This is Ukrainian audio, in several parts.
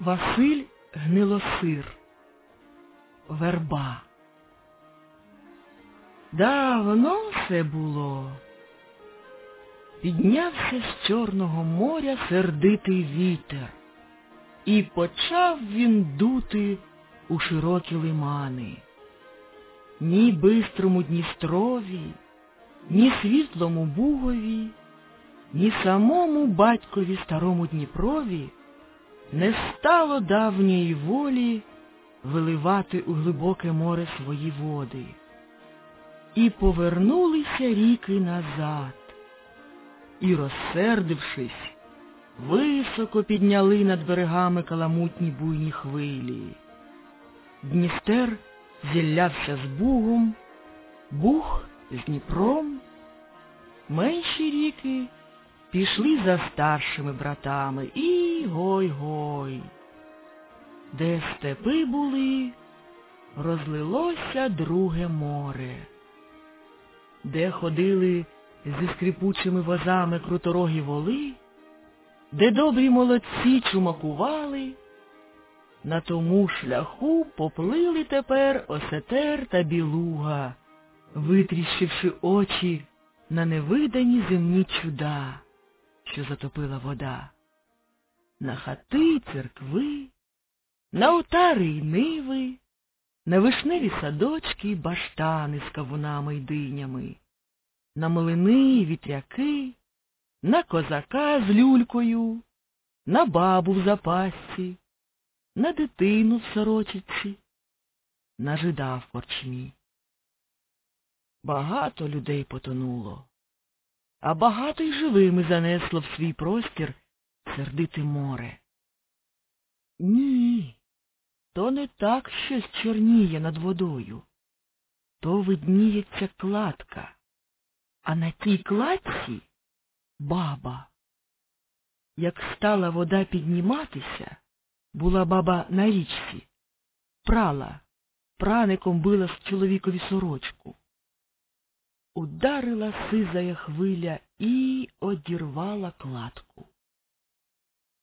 Василь Гнилосир. Верба. Давно все було. Піднявся з Чорного моря сердитий вітер, і почав він дути у широкі лимани. Ні бистрому Дністрові, ні світлому Бугові, ні самому батькові старому Дніпрові не стало давньої волі виливати у глибоке море свої води. І повернулися ріки назад, і, розсердившись, високо підняли над берегами каламутні буйні хвилі. Дністер зіллявся з Бугом, Буг з Дніпром. Менші ріки пішли за старшими братами і гой-гой. Де степи були, розлилося друге море. Де ходили зі скрипучими возами круторогі воли, де добрі молодці чумакували, на тому шляху поплили тепер осетер та білуга, витріщивши очі на невидані земні чуда, що затопила вода, на хати церкви, на отари й ниви, на вишневі садочки й баштани з кавунами й динями, на млини й вітряки, на козака з люлькою, на бабу в запасці, на дитину в сорочиці, на жида в корчмі. Багато людей потонуло, а багато й живими занесло в свій простір сердите море. Ні, то не так щось чорніє над водою. То видніється кладка, а на тій кладці баба. Як стала вода підніматися, була баба на річці, прала, праником била з чоловікові сорочку. Ударила сизая хвиля і одірвала кладку.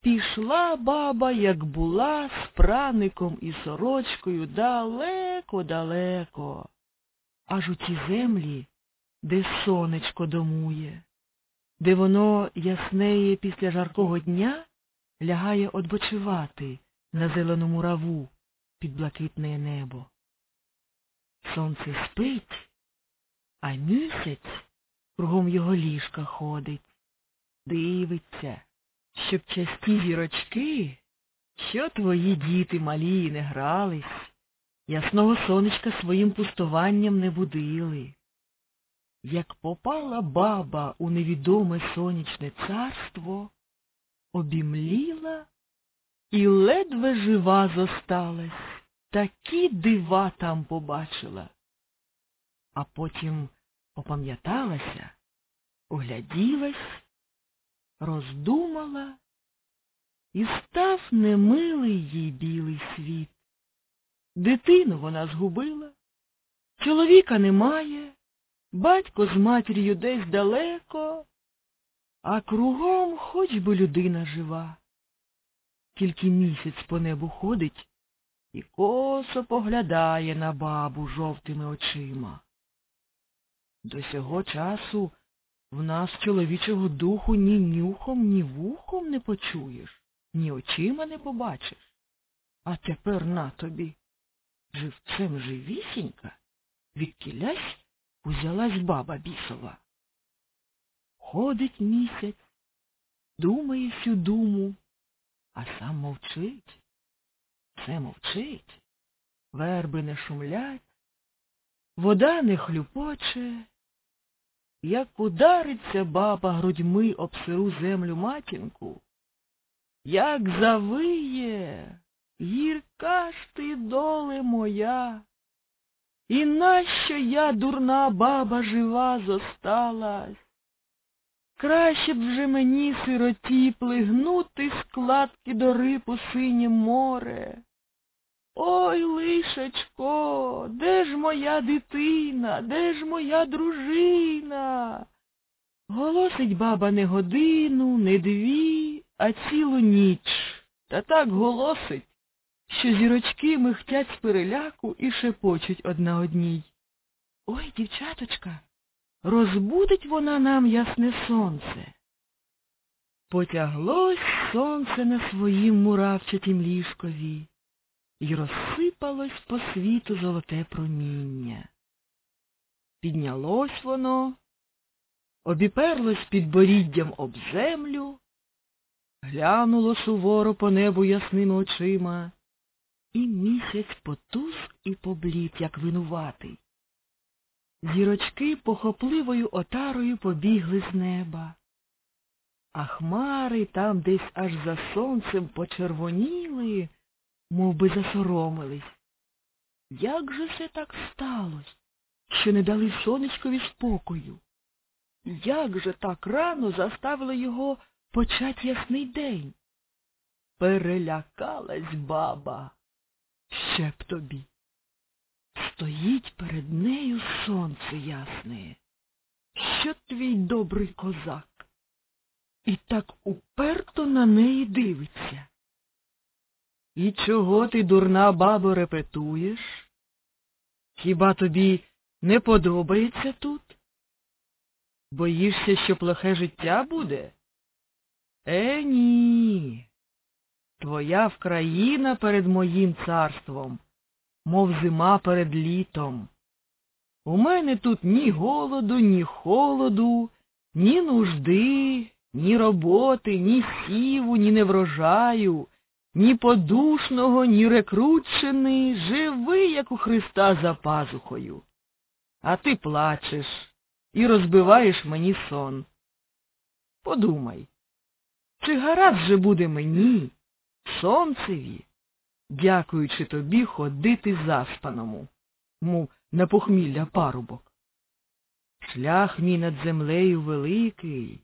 Пішла баба, як була, з праником і сорочкою далеко-далеко, аж у ті землі, де сонечко домує, де воно яснеє після жаркого дня, лягає одбочивати на зеленому раву під блакитне небо. Сонце спить, а місяць кругом його ліжка ходить, дивиться щоб часті зірочки, що твої діти малі не грались, ясного сонечка своїм пустуванням не будили. Як попала баба у невідоме сонячне царство, обімліла і ледве жива зосталась, такі дива там побачила. А потім опам'яталася, огляділась роздумала, і став немилий їй білий світ. Дитину вона згубила, чоловіка немає, батько з матір'ю десь далеко, а кругом хоч би людина жива. Тільки місяць по небу ходить і косо поглядає на бабу жовтими очима. До сього часу в нас чоловічого духу ні нюхом, ні вухом не почуєш, ні очима не побачиш. А тепер на тобі. Живцем живісінька, відкілясь узялась баба бісова. Ходить місяць, думає всю думу, а сам мовчить. Все мовчить, верби не шумлять, вода не хлюпоче, як удариться баба грудьми об сиру землю матінку, як завиє, гірка ж ти доле моя, і нащо я, дурна баба, жива зосталась? Краще б вже мені сироті плигнути складки до рипу синє море. Ой, лишечко, де ж моя дитина, де ж моя дружина? Голосить баба не годину, не дві, а цілу ніч та так голосить, що зірочки михтять з переляку і шепочуть одна одній. Ой, дівчаточка, розбудить вона нам ясне сонце. Потяглось сонце на своїм муравчатім ліжкові і розсипалось по світу золоте проміння. Піднялось воно, обіперлось підборіддям об землю, глянуло суворо по небу ясними очима, і місяць потуз і поблід, як винуватий. Зірочки похопливою отарою побігли з неба, а хмари там десь аж за сонцем почервоніли, мов би засоромились. Як же це так сталося, що не дали сонечкові спокою? Як же так рано заставили його почать ясний день? Перелякалась баба. Ще б тобі. Стоїть перед нею сонце ясне. Що твій добрий козак? І так уперто на неї дивиться. І чого ти, дурна бабо, репетуєш? Хіба тобі не подобається тут? Боїшся, що плохе життя буде? Е, ні. Твоя вкраїна перед моїм царством, мов зима перед літом. У мене тут ні голоду, ні холоду, ні нужди, ні роботи, ні сіву, ні неврожаю, ні подушного, ні рекрутчини, живий, як у Христа за пазухою. А ти плачеш і розбиваєш мені сон. Подумай, чи гаразд же буде мені, сонцеві, дякуючи тобі ходити заспаному, мов на похмілля парубок? Шлях мій над землею великий,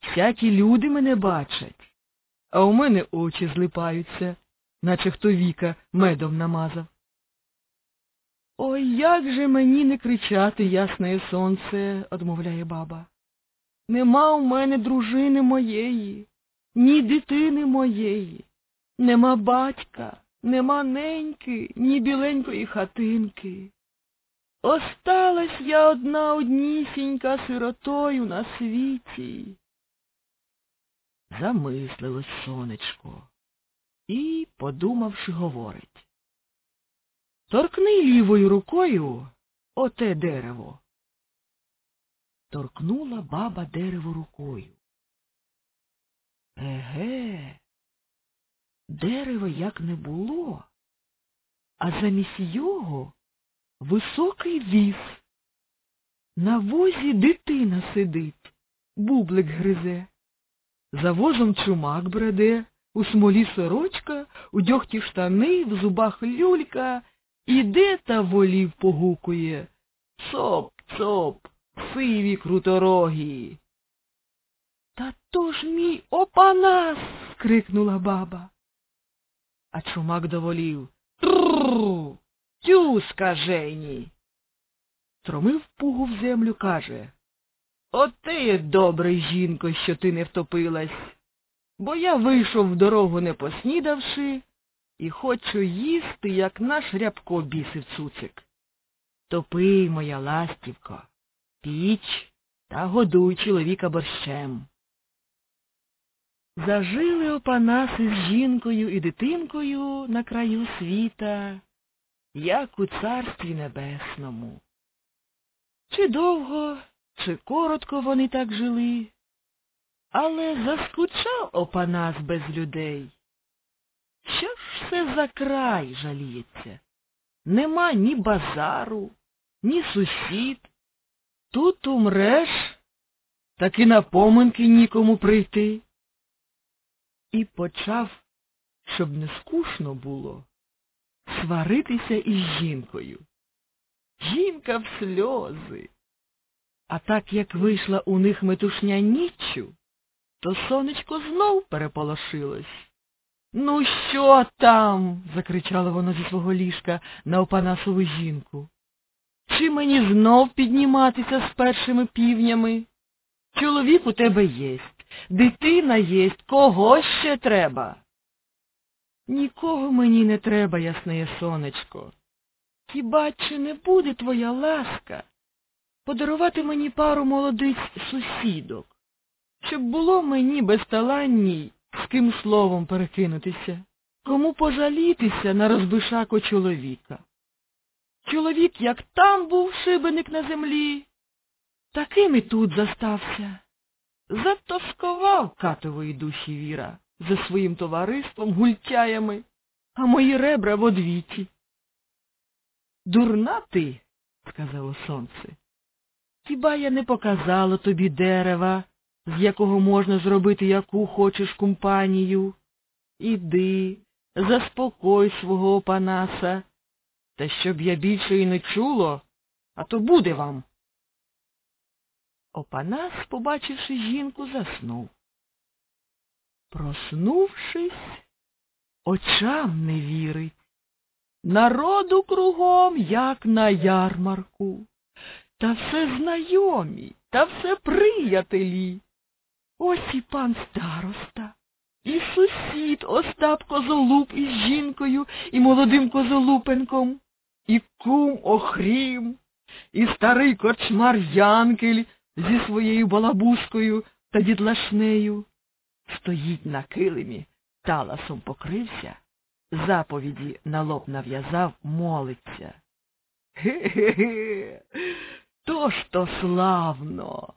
всякі люди мене бачать, а у мене очі злипаються, наче хто віка медом намазав. Ой, як же мені не кричати, ясне сонце, одмовляє баба. Нема у мене дружини моєї, ні дитини моєї, нема батька, нема неньки, ні біленької хатинки. Осталась я одна однісінька сиротою на світі. Замислилось сонечко і, подумавши, говорить. Торкни лівою рукою оте дерево. Торкнула баба дерево рукою. Еге, дерева як не було, а замість його високий віз. На возі дитина сидить, бублик гризе. За возом чумак бреде, у смолі сорочка, у дьогті штани, в зубах люлька, іде та волів погукує. Цоп, цоп, сиві круторогі. Та то ж мій опанас. скрикнула баба. А чумак доволів. Трррррр, тю, скажені. Тромив пугу в землю, каже. Оте добре, жінко, що ти не втопилась, бо я вийшов в дорогу не поснідавши, і хочу їсти, як наш рябко бісив цуцик. Топи, моя ластівко, піч та годуй чоловіка борщем. Зажили опанаси з жінкою і дитинкою на краю світа, як у царстві небесному. Чи довго, чи коротко вони так жили, але заскучав опанас без людей. Що ж це за край жаліється? Нема ні базару, ні сусід. Тут умреш, так і на поминки нікому прийти. І почав, щоб не скучно було, сваритися із жінкою. Жінка в сльози. А так як вийшла у них метушня ніччю, то сонечко знов переполошилось. Ну, що там? закричала вона зі свого ліжка на Опанасову жінку. Чи мені знов підніматися з першими півнями? Чоловік у тебе єсть, дитина єсть, кого ще треба? Нікого мені не треба, ясне сонечко. Хіба чи не буде твоя ласка подарувати мені пару молодиць сусідок, щоб було мені безталанній з ким словом перекинутися, кому пожалітися на розбишако чоловіка. Чоловік як там був шибеник на землі, таким і тут застався. Затоскував катової душі віра за своїм товариством, гультяями, а мої ребра в одвіті. Дурна ти, сказало сонце. Хіба я не показала тобі дерева, з якого можна зробити яку хочеш компанію? Іди, заспокой свого панаса, та щоб я більше і не чуло, а то буде вам. Опанас, побачивши жінку, заснув. Проснувшись, очам не вірить. Народу кругом, як на ярмарку. Та все знайомі, та все приятелі. Ось і пан староста, і сусід Остап Козолуп із жінкою і молодим Козолупенком, і кум Охрім, і старий корчмар Янкель зі своєю балабушкою та дідлашнею. Стоїть на килимі, таласом покрився, заповіді на лоб нав'язав, молиться. Ге-ге-ге, то ж то славно.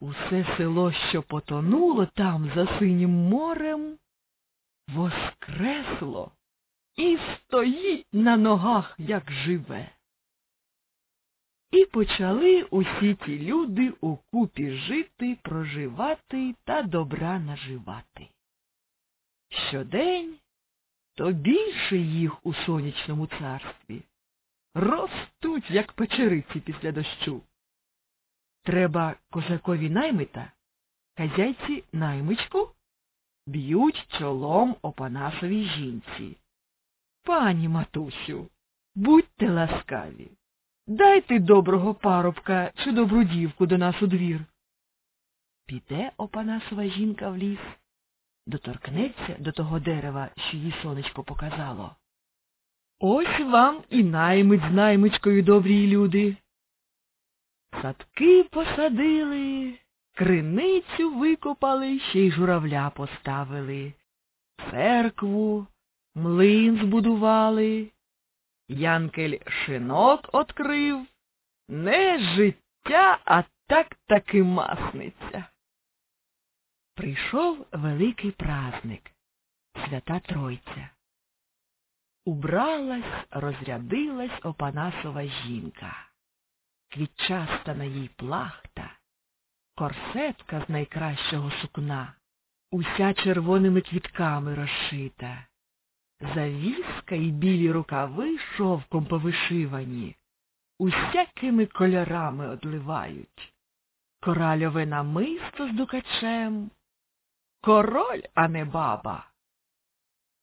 Усе село, що потонуло там за синім морем, воскресло і стоїть на ногах, як живе. І почали усі ті люди укупі жити, проживати та добра наживати. Щодень то більше їх у сонячному царстві. Ростуть, як печериці після дощу. Треба козакові наймита, хазяйці наймичку, б'ють чолом опанасовій жінці. Пані матусю, будьте ласкаві. Дайте доброго парубка чи добру дівку до нас у двір. Піде опанасова жінка в ліс, доторкнеться до того дерева, що їй сонечко показало. Ось вам і наймить з наймичкою добрі люди. Садки посадили, криницю викопали, ще й журавля поставили, церкву, млин збудували. Янкель шинок открив. Не життя, а так таки масниця. Прийшов великий праздник, свята Тройця. Убралась, розрядилась Опанасова жінка. Квітчаста на їй плахта, корсетка з найкращого сукна, уся червоними квітками розшита. Завіска і білі рукави шовком повишивані, усякими кольорами одливають. Коральове намисто з дукачем, король, а не баба.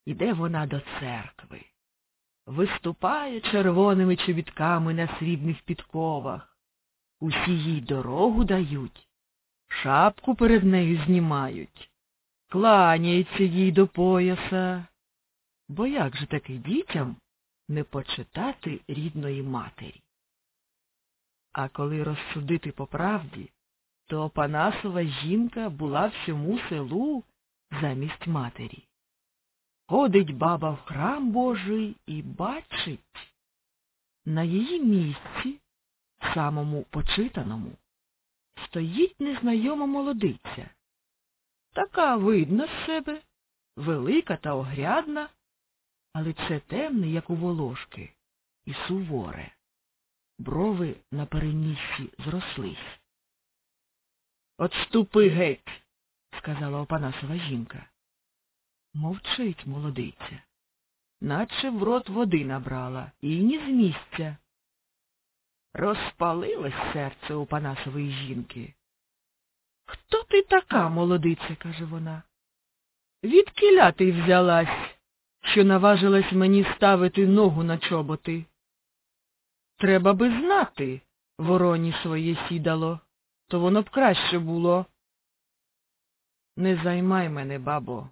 Іде вона до церкви, виступає червоними чобітками на срібних підковах. Усі їй дорогу дають, шапку перед нею знімають, кланяється їй до пояса. Бо як же таки дітям не почитати рідної матері? А коли розсудити по правді, то Панасова жінка була всьому селу замість матері. Ходить баба в храм Божий і бачить, на її місці, самому почитаному, стоїть незнайома молодиця. Така видна з себе, велика та огрядна, але це темне, як у волошки, і суворе. Брови на переніссі зрослись. Отступи геть, сказала Опанасова жінка. Мовчить молодиця, наче в рот води набрала і ні з місця. Розпалилось серце у Панасової жінки. Хто ти така, молодиця, каже вона. Відкіля ти взялась? що наважилась мені ставити ногу на чоботи. Треба би знати, вороні своє сідало, то воно б краще було. Не займай мене, бабо.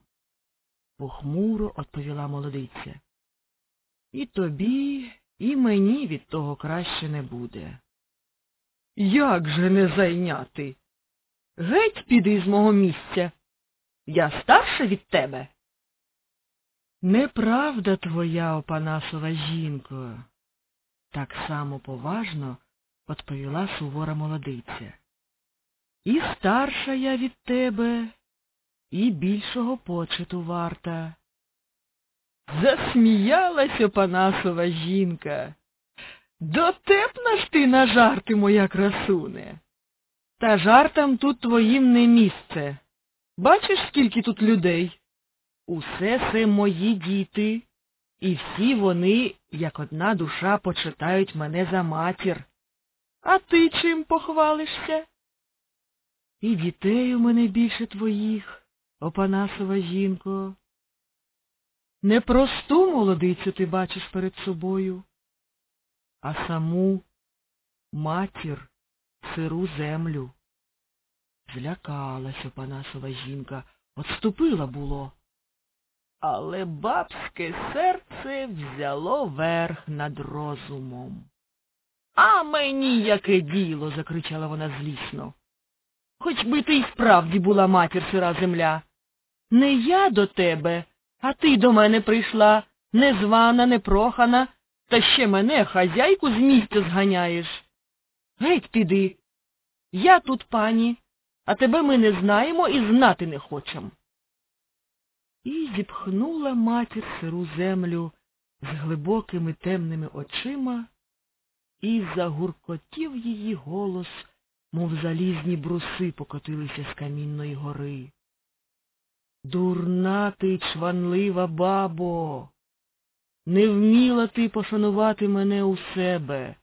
Похмуро відповіла молодиця. І тобі, і мені від того краще не буде. Як же не зайняти? Геть піди з мого місця. Я старша від тебе. Неправда твоя, Опанасова жінко, так само поважно відповіла сувора молодиця. І старша я від тебе, і більшого почету варта. Засміялась Опанасова жінка. Дотепна ж ти на жарти, моя красуне. Та жартам тут твоїм не місце. Бачиш, скільки тут людей? Усе це мої діти, і всі вони, як одна душа, почитають мене за матір. А ти чим похвалишся? І дітей у мене більше твоїх, Опанасова жінко. Непросту молодицю ти бачиш перед собою, а саму матір сиру землю. Злякалась Опанасова жінка, отступила було. Але бабське серце взяло верх над розумом. А мені яке діло, закричала вона злісно. Хоч би ти й справді була матір сира земля. Не я до тебе, а ти до мене прийшла, незвана, непрохана, та ще мене, хазяйку, з місця зганяєш. Геть піди. Я тут пані, а тебе ми не знаємо і знати не хочемо. І зіпхнула матір сиру землю з глибокими темними очима, і загуркотів її голос, мов залізні бруси покотилися з камінної гори. Дурна ти, чванлива бабо, не вміла ти пошанувати мене у себе.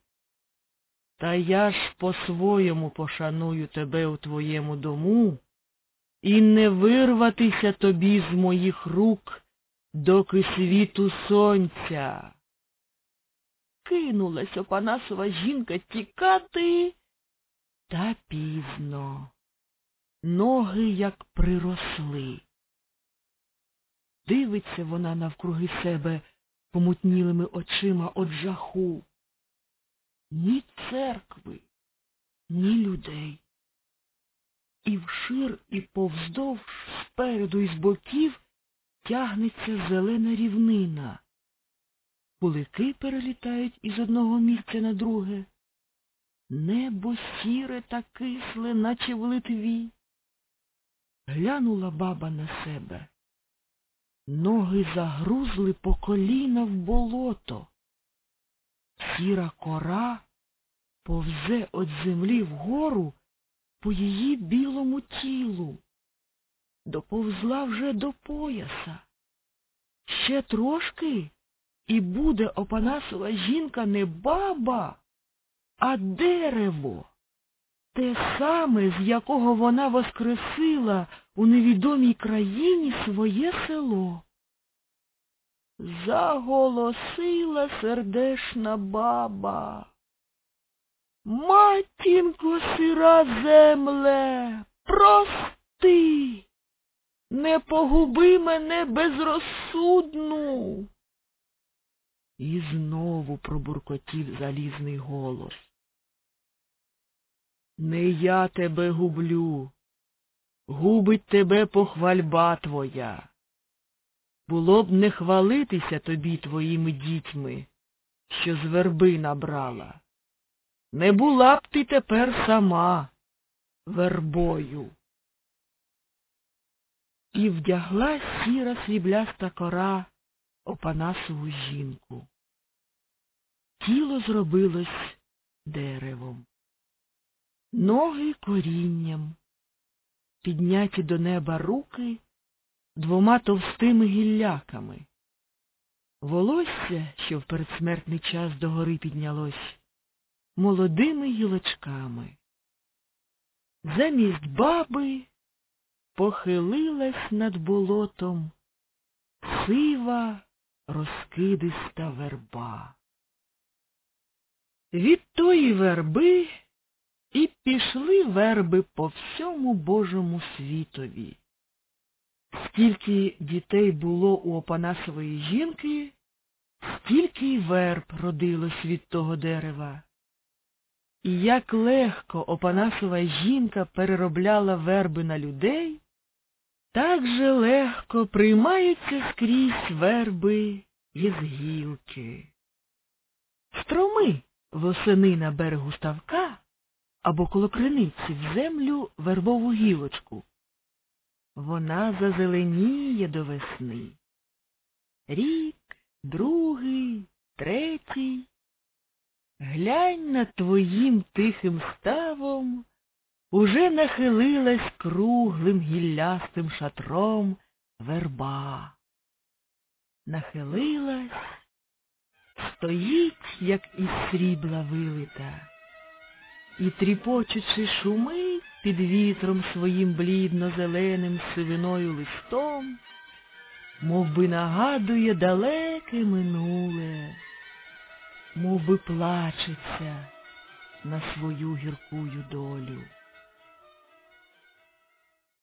Та я ж по-своєму пошаную тебе у твоєму дому і не вирватися тобі з моїх рук, доки світу сонця. Кинулась Опанасова жінка тікати, та пізно. Ноги як приросли. Дивиться вона навкруги себе помутнілими очима од жаху. Ні церкви, ні людей. І вшир, і повздовж, спереду і з боків тягнеться зелена рівнина. Кулики перелітають із одного місця на друге. Небо сіре та кисле, наче в литві. Глянула баба на себе. Ноги загрузли по коліна в болото. Сіра кора повзе від землі вгору по її білому тілу. Доповзла вже до пояса. Ще трошки і буде Опанасова жінка не баба, а дерево. Те саме, з якого вона воскресила у невідомій країні своє село. Заголосила сердешна баба. Матінко сира земле, прости, не погуби мене безрозсудну. І знову пробуркотів залізний голос. Не я тебе гублю, губить тебе похвальба твоя. Було б не хвалитися тобі твоїми дітьми, що з верби набрала. Не була б ти тепер сама вербою. І вдягла сіра срібляста кора Опанасову жінку. Тіло зробилось деревом, ноги корінням, підняті до неба руки двома товстими гілляками. Волосся, що в передсмертний час догори піднялось, молодими гілочками. Замість баби похилилась над болотом сива розкидиста верба. Від тої верби і пішли верби по всьому Божому світові. Скільки дітей було у Опанасової жінки, стільки й верб родилось від того дерева. І як легко Опанасова жінка переробляла верби на людей, так же легко приймаються скрізь верби із гілки. Строми восени на берегу ставка або коло криниці в землю вербову гілочку. Вона зазеленіє до весни. Рік, другий, третій. Глянь над твоїм тихим ставом, уже нахилилась круглим гіллястим шатром верба. Нахилилась, стоїть, як із срібла вилита, і, тріпочучи шуми під вітром своїм блідно-зеленим сивиною листом, мов би нагадує далеке минуле, мов би плачеться на свою гіркую долю.